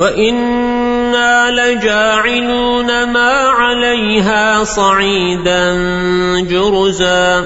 وَإِنَّا لَجَاعِلُونَ مَا عَلَيْهَا صَعِيدًا جُرُزًا